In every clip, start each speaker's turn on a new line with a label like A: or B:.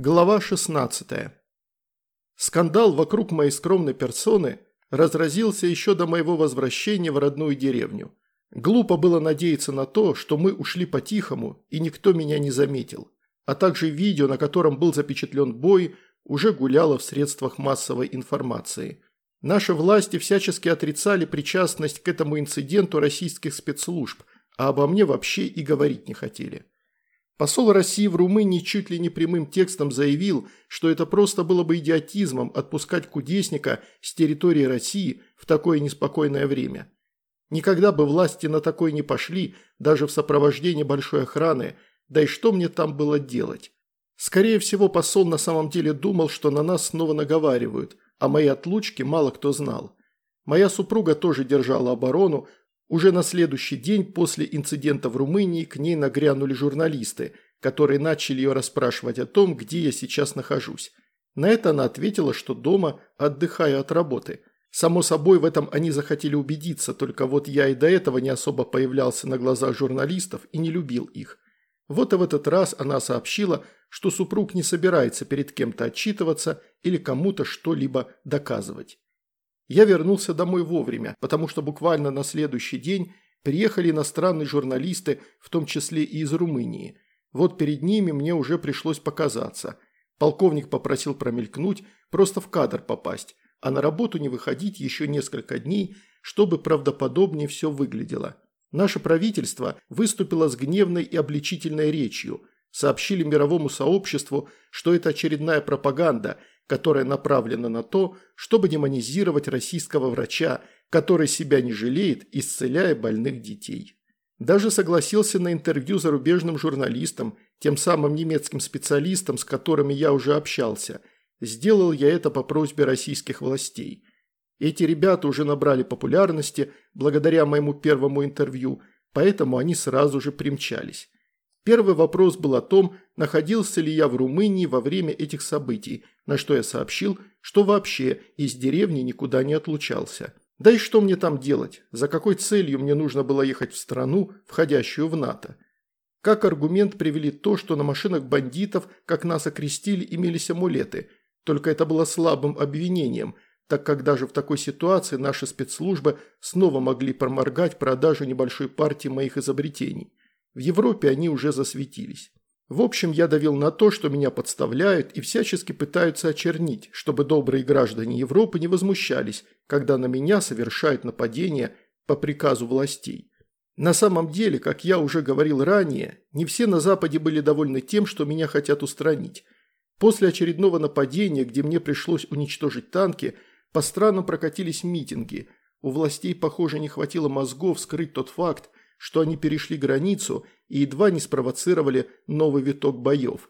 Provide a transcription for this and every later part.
A: Глава 16. Скандал вокруг моей скромной персоны разразился еще до моего возвращения в родную деревню. Глупо было надеяться на то, что мы ушли по-тихому и никто меня не заметил. А также видео, на котором был запечатлен бой, уже гуляло в средствах массовой информации. Наши власти всячески отрицали причастность к этому инциденту российских спецслужб, а обо мне вообще и говорить не хотели. Посол России в Румынии чуть ли не прямым текстом заявил, что это просто было бы идиотизмом отпускать кудесника с территории России в такое неспокойное время. Никогда бы власти на такое не пошли, даже в сопровождении большой охраны, да и что мне там было делать? Скорее всего, посол на самом деле думал, что на нас снова наговаривают, а мои отлучки мало кто знал. Моя супруга тоже держала оборону, уже на следующий день после инцидента в Румынии к ней нагрянули журналисты, которые начали ее расспрашивать о том, где я сейчас нахожусь. На это она ответила, что дома отдыхаю от работы. Само собой, в этом они захотели убедиться, только вот я и до этого не особо появлялся на глазах журналистов и не любил их. Вот и в этот раз она сообщила, что супруг не собирается перед кем-то отчитываться или кому-то что-либо доказывать. Я вернулся домой вовремя, потому что буквально на следующий день приехали иностранные журналисты, в том числе и из Румынии. Вот перед ними мне уже пришлось показаться. Полковник попросил промелькнуть, просто в кадр попасть, а на работу не выходить еще несколько дней, чтобы правдоподобнее все выглядело. Наше правительство выступило с гневной и обличительной речью, сообщили мировому сообществу, что это очередная пропаганда – которая направлена на то, чтобы демонизировать российского врача, который себя не жалеет, исцеляя больных детей. Даже согласился на интервью зарубежным журналистам, тем самым немецким специалистам, с которыми я уже общался. Сделал я это по просьбе российских властей. Эти ребята уже набрали популярности благодаря моему первому интервью, поэтому они сразу же примчались. Первый вопрос был о том, находился ли я в Румынии во время этих событий, на что я сообщил, что вообще из деревни никуда не отлучался. Да и что мне там делать? За какой целью мне нужно было ехать в страну, входящую в НАТО? Как аргумент привели то, что на машинах бандитов, как нас окрестили, имелись амулеты. Только это было слабым обвинением, так как даже в такой ситуации наши спецслужбы снова могли проморгать продажу небольшой партии моих изобретений. В Европе они уже засветились. В общем, я давил на то, что меня подставляют и всячески пытаются очернить, чтобы добрые граждане Европы не возмущались, когда на меня совершают нападение по приказу властей. На самом деле, как я уже говорил ранее, не все на Западе были довольны тем, что меня хотят устранить. После очередного нападения, где мне пришлось уничтожить танки, по странам прокатились митинги. У властей, похоже, не хватило мозгов скрыть тот факт, что они перешли границу и едва не спровоцировали новый виток боев.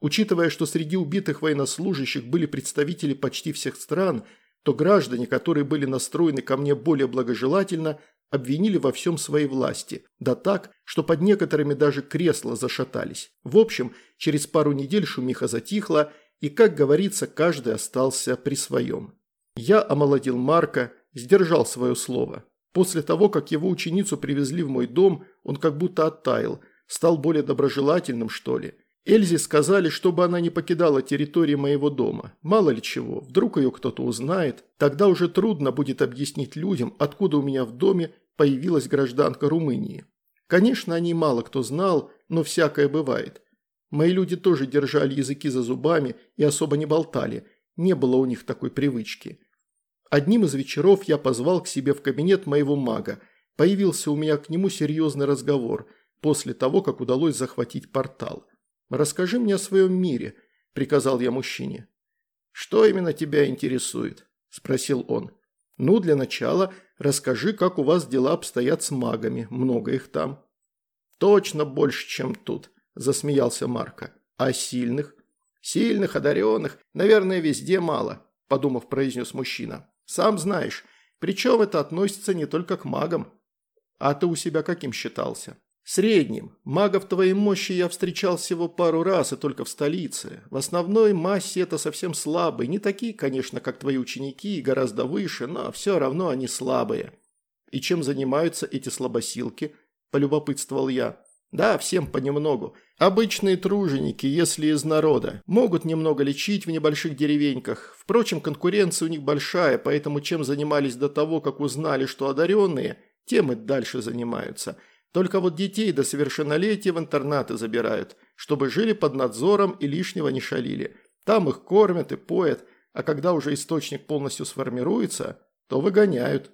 A: Учитывая, что среди убитых военнослужащих были представители почти всех стран, то граждане, которые были настроены ко мне более благожелательно, обвинили во всем своей власти, да так, что под некоторыми даже кресла зашатались. В общем, через пару недель шумиха затихла, и, как говорится, каждый остался при своем. Я омолодил Марка, сдержал свое слово. После того, как его ученицу привезли в мой дом, он как будто оттаял, стал более доброжелательным, что ли. Эльзе сказали, чтобы она не покидала территории моего дома. Мало ли чего, вдруг ее кто-то узнает. Тогда уже трудно будет объяснить людям, откуда у меня в доме появилась гражданка Румынии. Конечно, они мало кто знал, но всякое бывает. Мои люди тоже держали языки за зубами и особо не болтали. Не было у них такой привычки. Одним из вечеров я позвал к себе в кабинет моего мага. Появился у меня к нему серьезный разговор, после того, как удалось захватить портал. «Расскажи мне о своем мире», – приказал я мужчине. «Что именно тебя интересует?» – спросил он. «Ну, для начала расскажи, как у вас дела обстоят с магами, много их там». «Точно больше, чем тут», – засмеялся Марко. «А сильных?» «Сильных, одаренных, наверное, везде мало», – подумав, произнес мужчина. Сам знаешь, причем это относится не только к магам. А ты у себя каким считался? Средним. Магов твоей мощи я встречал всего пару раз и только в столице. В основной массе это совсем слабые. Не такие, конечно, как твои ученики, и гораздо выше, но все равно они слабые. И чем занимаются эти слабосилки? Полюбопытствовал я. Да, всем понемногу. Обычные труженики, если из народа, могут немного лечить в небольших деревеньках. Впрочем, конкуренция у них большая, поэтому чем занимались до того, как узнали, что одаренные, тем и дальше занимаются. Только вот детей до совершеннолетия в интернаты забирают, чтобы жили под надзором и лишнего не шалили. Там их кормят и поят, а когда уже источник полностью сформируется, то выгоняют.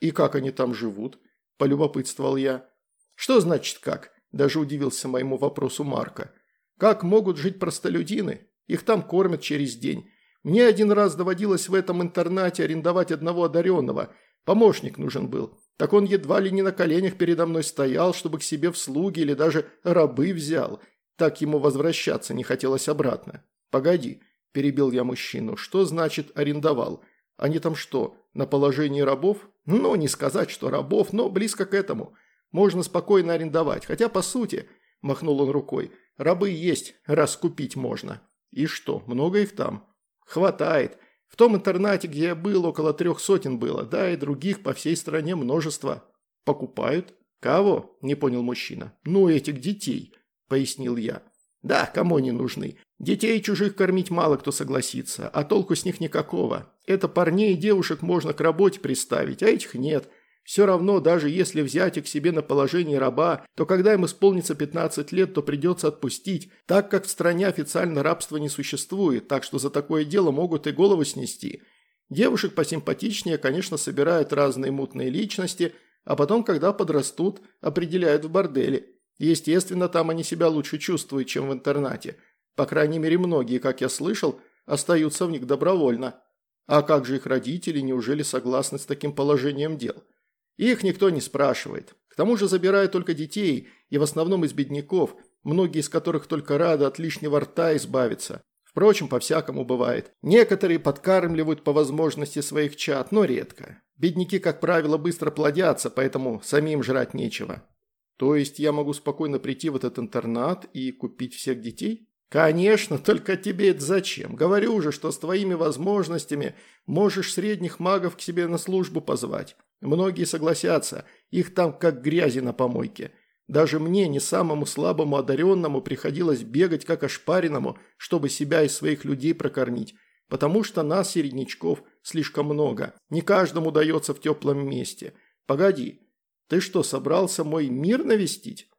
A: «И как они там живут?» – полюбопытствовал я. «Что значит как?» – даже удивился моему вопросу Марка. «Как могут жить простолюдины? Их там кормят через день. Мне один раз доводилось в этом интернате арендовать одного одаренного. Помощник нужен был. Так он едва ли не на коленях передо мной стоял, чтобы к себе в слуги или даже рабы взял. Так ему возвращаться не хотелось обратно. Погоди, перебил я мужчину, что значит арендовал? Они там что, на положении рабов? Ну, не сказать, что рабов, но близко к этому. Можно спокойно арендовать, хотя по сути, махнул он рукой, рабы есть, раз купить можно. И что, много их там? Хватает. В том интернате, где я был, около трех сотен было, да и других по всей стране множество. Покупают? Кого? Не понял мужчина. Ну, этих детей, пояснил я. Да, кому они нужны? Детей чужих кормить мало кто согласится, а толку с них никакого. Это парней и девушек можно к работе приставить, а этих нет. Все равно, даже если взять их себе на положение раба, то когда им исполнится 15 лет, то придется отпустить, так как в стране официально рабства не существует, так что за такое дело могут и голову снести. Девушек посимпатичнее, конечно, собирают разные мутные личности, а потом, когда подрастут, определяют в борделе. Естественно, там они себя лучше чувствуют, чем в интернате. По крайней мере, многие, как я слышал, остаются в них добровольно. А как же их родители, неужели согласны с таким положением дел? Их никто не спрашивает. К тому же забирают только детей, и в основном из бедняков, многие из которых только рады от лишнего рта избавиться. Впрочем, по-всякому бывает. Некоторые подкармливают по возможности своих чад, но редко. Бедняки, как правило, быстро плодятся, поэтому самим жрать нечего. То есть я могу спокойно прийти в этот интернат и купить всех детей? Конечно, только тебе это зачем? Говорю же, что с твоими возможностями можешь средних магов к себе на службу позвать. Многие согласятся, их там как грязи на помойке. Даже мне, не самому слабому одаренному, приходилось бегать как ошпаренному, чтобы себя и своих людей прокормить. Потому что нас, середнячков, слишком много. Не каждому дается в теплом месте. Погоди, ты что, собрался мой мир навестить?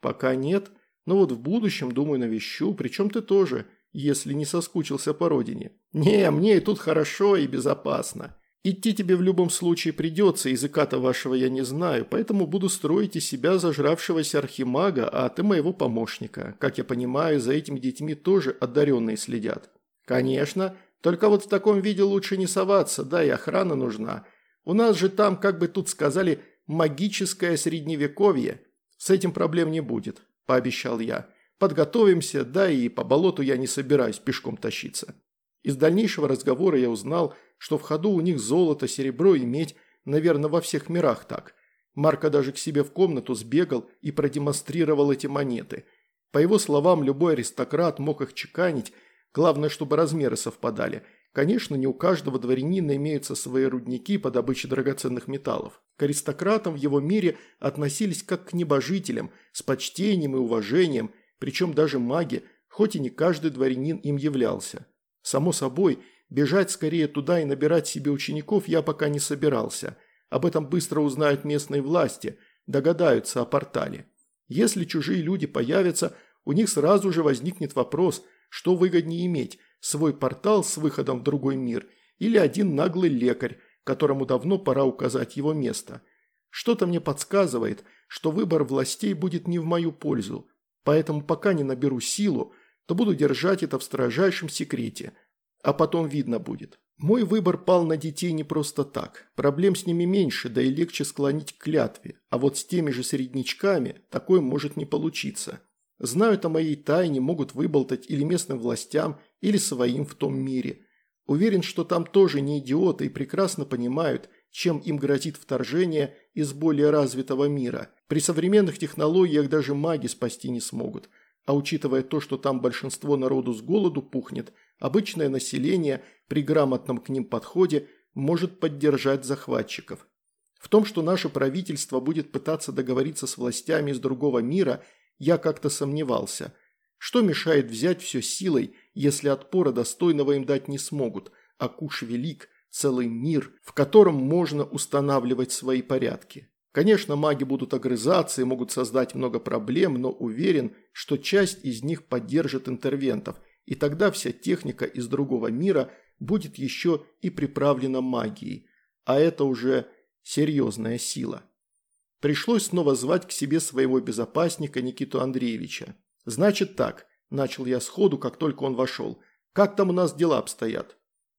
A: Пока нет, но вот в будущем, думаю, навещу, причем ты тоже, если не соскучился по родине. Не, мне и тут хорошо и безопасно. Идти тебе в любом случае придется, языка-то вашего я не знаю, поэтому буду строить из себя зажравшегося архимага, а ты моего помощника. Как я понимаю, за этими детьми тоже одаренные следят. Конечно, только вот в таком виде лучше не соваться, да и охрана нужна. У нас же там, как бы тут сказали, магическое средневековье. С этим проблем не будет, пообещал я. Подготовимся, да и по болоту я не собираюсь пешком тащиться. Из дальнейшего разговора я узнал, что в ходу у них золото, серебро и медь, наверное, во всех мирах так. Марко даже к себе в комнату сбегал и продемонстрировал эти монеты. По его словам, любой аристократ мог их чеканить, главное, чтобы размеры совпадали – Конечно, не у каждого дворянина имеются свои рудники по добыче драгоценных металлов. К аристократам в его мире относились как к небожителям, с почтением и уважением, причем даже маги, хоть и не каждый дворянин им являлся. Само собой, бежать скорее туда и набирать себе учеников я пока не собирался. Об этом быстро узнают местные власти, догадаются о портале. Если чужие люди появятся, у них сразу же возникнет вопрос, что выгоднее иметь свой портал с выходом в другой мир или один наглый лекарь, которому давно пора указать его место. Что-то мне подсказывает, что выбор властей будет не в мою пользу, поэтому пока не наберу силу, то буду держать это в строжайшем секрете, а потом видно будет. Мой выбор пал на детей не просто так. Проблем с ними меньше, да и легче склонить к клятве, а вот с теми же среднячками такое может не получиться. Знают о моей тайне, могут выболтать или местным властям, или своим в том мире. Уверен, что там тоже не идиоты и прекрасно понимают, чем им грозит вторжение из более развитого мира. При современных технологиях даже маги спасти не смогут. А учитывая то, что там большинство народу с голоду пухнет, обычное население при грамотном к ним подходе может поддержать захватчиков. В том, что наше правительство будет пытаться договориться с властями из другого мира, я как-то сомневался. Что мешает взять все силой, если отпора достойного им дать не смогут, а куш велик, целый мир, в котором можно устанавливать свои порядки. Конечно, маги будут огрызаться и могут создать много проблем, но уверен, что часть из них поддержит интервентов, и тогда вся техника из другого мира будет еще и приправлена магией. А это уже серьезная сила. Пришлось снова звать к себе своего безопасника Никиту Андреевича. «Значит так», – начал я сходу, как только он вошел. «Как там у нас дела обстоят?»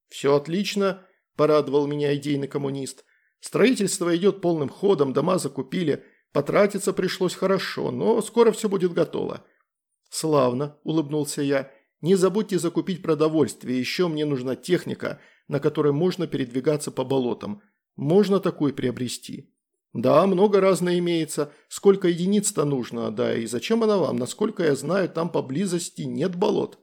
A: «Все отлично», – порадовал меня идейный коммунист. Строительство идет полным ходом, дома закупили, потратиться пришлось хорошо, но скоро все будет готово». «Славно», – улыбнулся я. «Не забудьте закупить продовольствие, еще мне нужна техника, на которой можно передвигаться по болотам. Можно такую приобрести». «Да, много разной имеется. Сколько единиц-то нужно, да и зачем она вам? Насколько я знаю, там поблизости нет болот».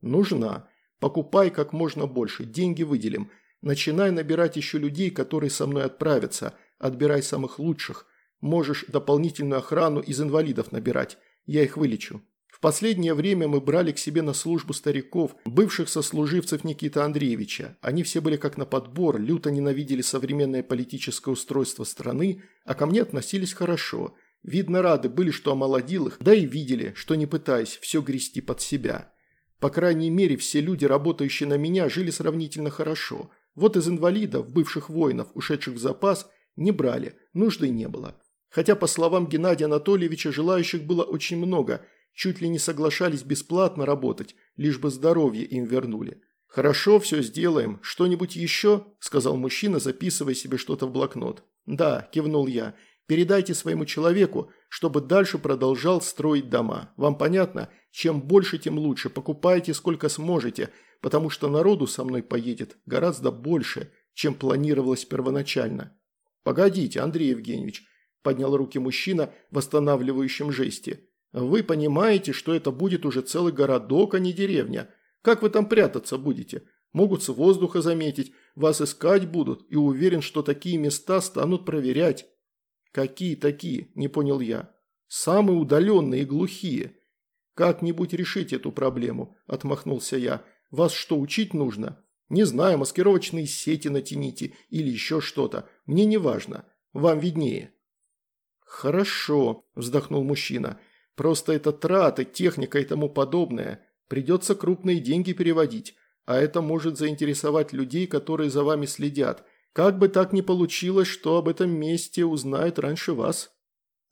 A: «Нужна. Покупай как можно больше, деньги выделим. Начинай набирать еще людей, которые со мной отправятся. Отбирай самых лучших. Можешь дополнительную охрану из инвалидов набирать. Я их вылечу. Последнее время мы брали к себе на службу стариков, бывших сослуживцев Никиты Андреевича. Они все были как на подбор, люто ненавидели современное политическое устройство страны, а ко мне относились хорошо. Видно, рады были, что омолодил их, да и видели, что не пытаясь все грести под себя. По крайней мере, все люди, работающие на меня, жили сравнительно хорошо – вот из инвалидов, бывших воинов, ушедших в запас, не брали, нужды не было. Хотя, по словам Геннадия Анатольевича, желающих было очень много, чуть ли не соглашались бесплатно работать, лишь бы здоровье им вернули. «Хорошо, все сделаем. Что-нибудь еще?» – сказал мужчина, записывая себе что-то в блокнот. «Да», – кивнул я. «Передайте своему человеку, чтобы дальше продолжал строить дома. Вам понятно? Чем больше, тем лучше. Покупайте сколько сможете потому что народу со мной поедет гораздо больше, чем планировалось первоначально. «Погодите, Андрей Евгеньевич», – поднял руки мужчина в восстанавливающем жесте. «Вы понимаете, что это будет уже целый городок, а не деревня. Как вы там прятаться будете? Могут с воздуха заметить, вас искать будут, и уверен, что такие места станут проверять». «Какие такие?» – не понял я. «Самые удаленные и глухие». «Как-нибудь решить эту проблему», – отмахнулся я. Вас что, учить нужно? Не знаю, маскировочные сети натяните или еще что-то. Мне не важно. Вам виднее». «Хорошо», – вздохнул мужчина. «Просто это траты, техника и тому подобное. Придется крупные деньги переводить, а это может заинтересовать людей, которые за вами следят. Как бы так ни получилось, что об этом месте узнают раньше вас».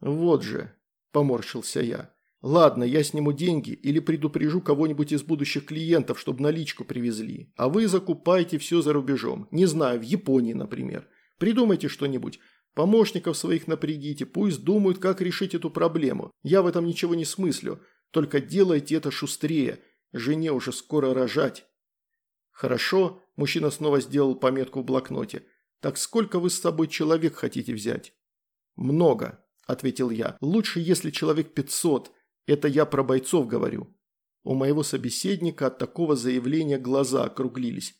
A: «Вот же», – поморщился я. Ладно, я сниму деньги или предупрежу кого-нибудь из будущих клиентов, чтобы наличку привезли. А вы закупайте все за рубежом. Не знаю, в Японии, например. Придумайте что-нибудь. Помощников своих напрягите, пусть думают, как решить эту проблему. Я в этом ничего не смыслю. Только делайте это шустрее. Жене уже скоро рожать. Хорошо, мужчина снова сделал пометку в блокноте. Так сколько вы с собой человек хотите взять? Много, ответил я. Лучше, если человек пятьсот. Это я про бойцов говорю. У моего собеседника от такого заявления глаза округлились.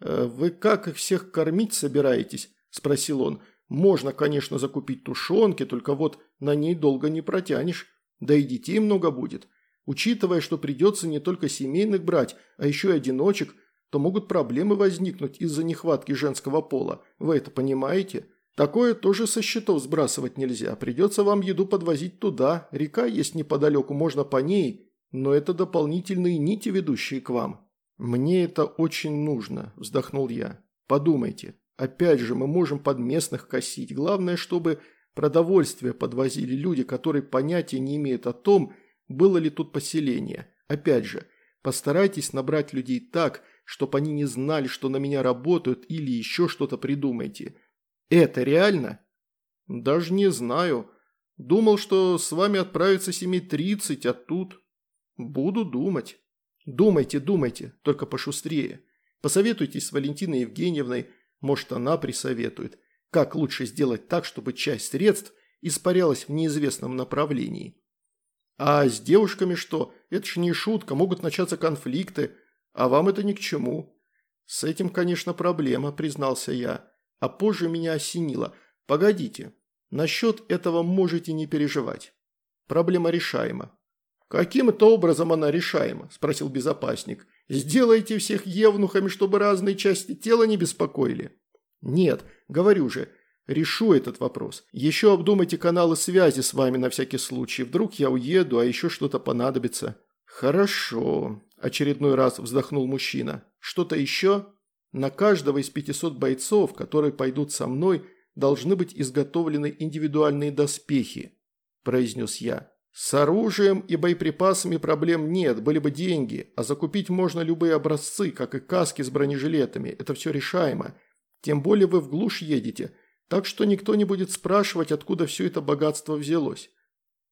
A: «Э, «Вы как их всех кормить собираетесь?» – спросил он. «Можно, конечно, закупить тушенки, только вот на ней долго не протянешь. Да и детей много будет. Учитывая, что придется не только семейных брать, а еще и одиночек, то могут проблемы возникнуть из-за нехватки женского пола. Вы это понимаете?» Такое тоже со счетов сбрасывать нельзя. Придется вам еду подвозить туда. Река есть неподалеку, можно по ней, но это дополнительные нити, ведущие к вам. Мне это очень нужно, вздохнул я. Подумайте. Опять же, мы можем под местных косить. Главное, чтобы продовольствие подвозили люди, которые понятия не имеют о том, было ли тут поселение. Опять же, постарайтесь набрать людей так, чтобы они не знали, что на меня работают или еще что-то придумайте. Это реально? Даже не знаю. Думал, что с вами отправится 7.30, а тут... Буду думать. Думайте, думайте, только пошустрее. Посоветуйтесь с Валентиной Евгеньевной, может она присоветует. Как лучше сделать так, чтобы часть средств испарялась в неизвестном направлении. А с девушками что? Это ж не шутка, могут начаться конфликты, а вам это ни к чему. С этим, конечно, проблема, признался я. А позже меня осенило. Погодите, насчет этого можете не переживать. Проблема решаема. «Каким это образом она решаема?» – спросил безопасник. «Сделайте всех евнухами, чтобы разные части тела не беспокоили». «Нет, говорю же, решу этот вопрос. Еще обдумайте каналы связи с вами на всякий случай. Вдруг я уеду, а еще что-то понадобится». «Хорошо», – очередной раз вздохнул мужчина. «Что-то еще?» «На каждого из 500 бойцов, которые пойдут со мной, должны быть изготовлены индивидуальные доспехи», – произнес я. С оружием и боеприпасами проблем нет, были бы деньги, а закупить можно любые образцы, как и каски с бронежилетами, это все решаемо. Тем более вы в глушь едете, так что никто не будет спрашивать, откуда все это богатство взялось.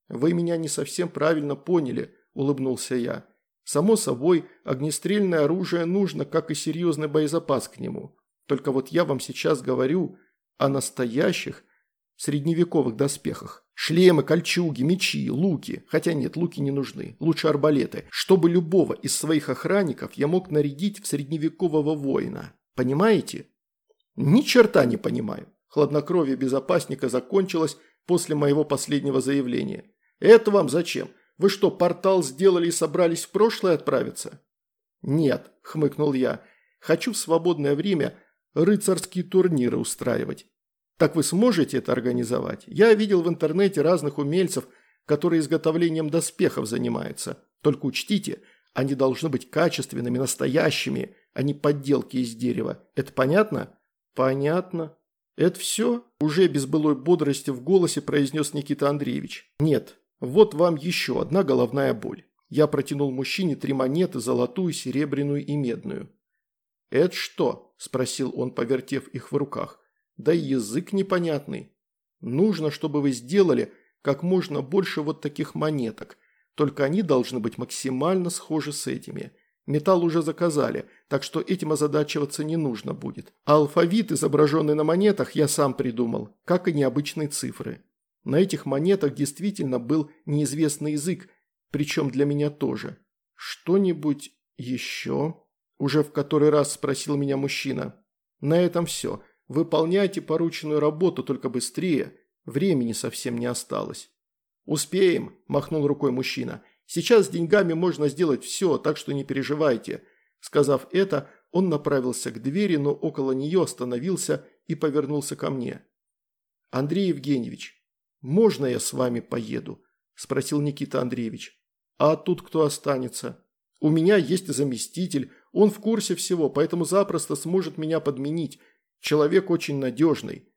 A: Вы меня не совсем правильно поняли, улыбнулся я. Само собой, огнестрельное оружие нужно, как и серьезный боезапас к нему. Только вот я вам сейчас говорю о настоящих средневековых доспехах. Шлемы, кольчуги, мечи, луки. Хотя нет, луки не нужны. Лучше арбалеты. Чтобы любого из своих охранников я мог нарядить в средневекового воина. Понимаете? Ни черта не понимаю. Хладнокровие безопасника закончилось после моего последнего заявления. Это вам зачем? Вы что, портал сделали и собрались в прошлое отправиться? Нет, хмыкнул я. Хочу в свободное время рыцарские турниры устраивать. Так вы сможете это организовать? Я видел в интернете разных умельцев, которые изготовлением доспехов занимаются. Только учтите, они должны быть качественными, настоящими, а не подделки из дерева. Это понятно? Понятно. Это все? Уже без былой бодрости в голосе произнес Никита Андреевич. Нет, вот вам еще одна головная боль. Я протянул мужчине три монеты, золотую, серебряную и медную. «Это что?» – спросил он, повертев их в руках да и язык непонятный. Нужно, чтобы вы сделали как можно больше вот таких монеток, только они должны быть максимально схожи с этими. Металл уже заказали, так что этим озадачиваться не нужно будет. А алфавит, изображенный на монетах, я сам придумал, как и необычные цифры. На этих монетах действительно был неизвестный язык, причем для меня тоже. Что-нибудь еще? Уже в который раз спросил меня мужчина. На этом все. Выполняйте порученную работу, только быстрее. Времени совсем не осталось». «Успеем», – махнул рукой мужчина. «Сейчас с деньгами можно сделать все, так что не переживайте». Сказав это, он направился к двери, но около нее остановился и повернулся ко мне. «Андрей Евгеньевич, можно я с вами поеду?» – спросил Никита Андреевич. «А тут кто останется? У меня есть заместитель, он в курсе всего, поэтому запросто сможет меня подменить. Человек очень надежный.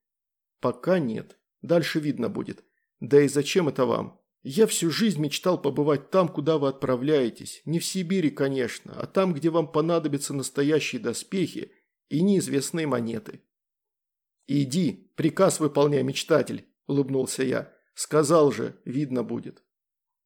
A: Пока нет. Дальше видно будет. Да и зачем это вам? Я всю жизнь мечтал побывать там, куда вы отправляетесь. Не в Сибири, конечно, а там, где вам понадобятся настоящие доспехи и неизвестные монеты. «Иди, приказ выполняй, мечтатель», – улыбнулся я. «Сказал же, видно будет».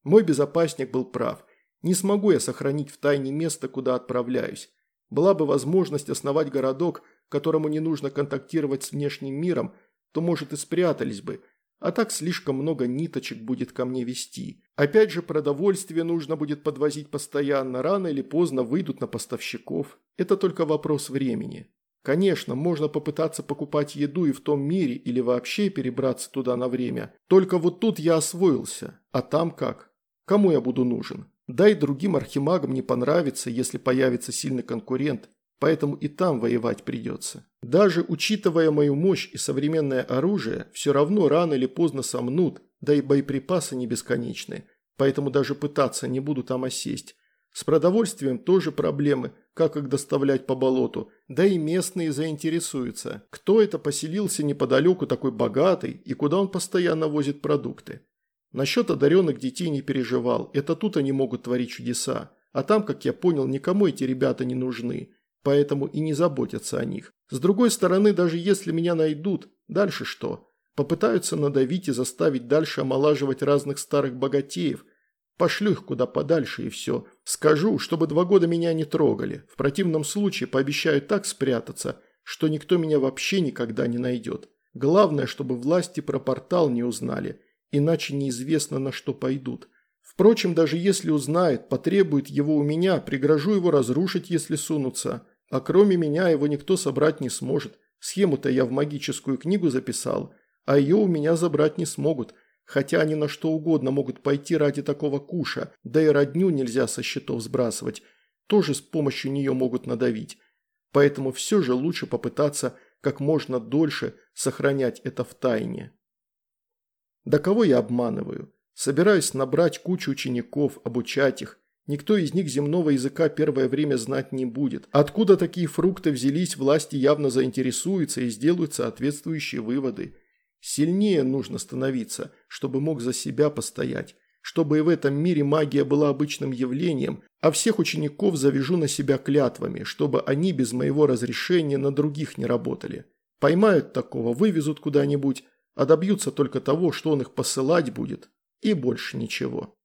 A: Мой безопасник был прав. Не смогу я сохранить в тайне место, куда отправляюсь. Была бы возможность основать городок, которому не нужно контактировать с внешним миром, то, может, и спрятались бы, а так слишком много ниточек будет ко мне вести. Опять же, продовольствие нужно будет подвозить постоянно, рано или поздно выйдут на поставщиков. Это только вопрос времени. Конечно, можно попытаться покупать еду и в том мире или вообще перебраться туда на время. Только вот тут я освоился. А там как? Кому я буду нужен? Да и другим архимагам не понравится, если появится сильный конкурент, поэтому и там воевать придется. Даже учитывая мою мощь и современное оружие, все равно рано или поздно сомнут, да и боеприпасы не бесконечны, поэтому даже пытаться не буду там осесть. С продовольствием тоже проблемы, как их доставлять по болоту, да и местные заинтересуются, кто это поселился неподалеку такой богатый и куда он постоянно возит продукты. Насчет одаренных детей не переживал, это тут они могут творить чудеса. А там, как я понял, никому эти ребята не нужны, поэтому и не заботятся о них. С другой стороны, даже если меня найдут, дальше что? Попытаются надавить и заставить дальше омолаживать разных старых богатеев. Пошлю их куда подальше и все. Скажу, чтобы два года меня не трогали. В противном случае пообещаю так спрятаться, что никто меня вообще никогда не найдет. Главное, чтобы власти про портал не узнали – иначе неизвестно на что пойдут. Впрочем, даже если узнает, потребует его у меня, пригрожу его разрушить, если сунутся. А кроме меня его никто собрать не сможет. Схему-то я в магическую книгу записал. а ее у меня забрать не смогут, хотя они на что угодно могут пойти ради такого куша, да и родню нельзя со счетов сбрасывать, тоже с помощью нее могут надавить. Поэтому все же лучше попытаться как можно дольше сохранять это в тайне. Да кого я обманываю? Собираюсь набрать кучу учеников, обучать их. Никто из них земного языка первое время знать не будет. Откуда такие фрукты взялись, власти явно заинтересуются и сделают соответствующие выводы. Сильнее нужно становиться, чтобы мог за себя постоять. Чтобы и в этом мире магия была обычным явлением, а всех учеников завяжу на себя клятвами, чтобы они без моего разрешения на других не работали. Поймают такого, вывезут куда-нибудь, а добьются только того, что он их посылать будет, и больше ничего.